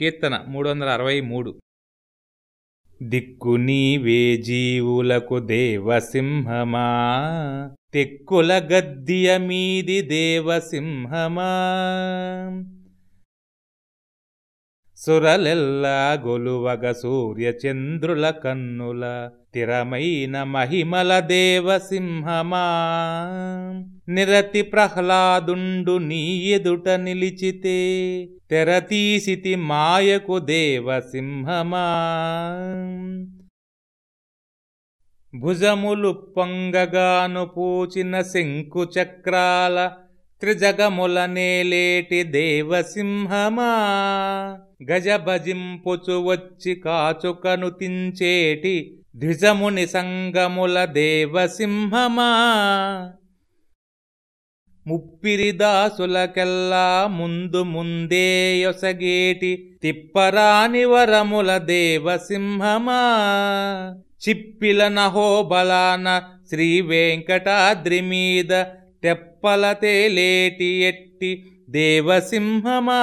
కీర్తన మూడు వందల అరవై మూడు. దిక్కు నీవే జీవులకు దేవసింహమా తెక్కుల గద్దియ మీది దేవసింహమా. సురలెల్లా గొలువగ సూర్యచంద్రుల కన్నుల తిరమైన మహిమల దేవసింహమా. నిరతి ప్రహ్లాదుండు నీ ఎదుట నిలిచితే తెరతీసితి మాయకు దేవసింహమా. భుజములు పొంగగాను పూచిన శంకు చక్రాల త్రిజగముల నేలేటి దేవసింహమా? గజభజింపుచు వచ్చి కాచుకను తించేటి ద్విజముని సంగముల దేవసింహమా? ముప్పిరిదాసులకెల్లా ముందు ముందే యొసగేటి తిప్పరాని వరముల దేవసింహమా? చిప్పిల నహోబలాన శ్రీ వెంకటాద్రి మీద తెప్పల తేలేటి ఎట్టి దేవసింహమా?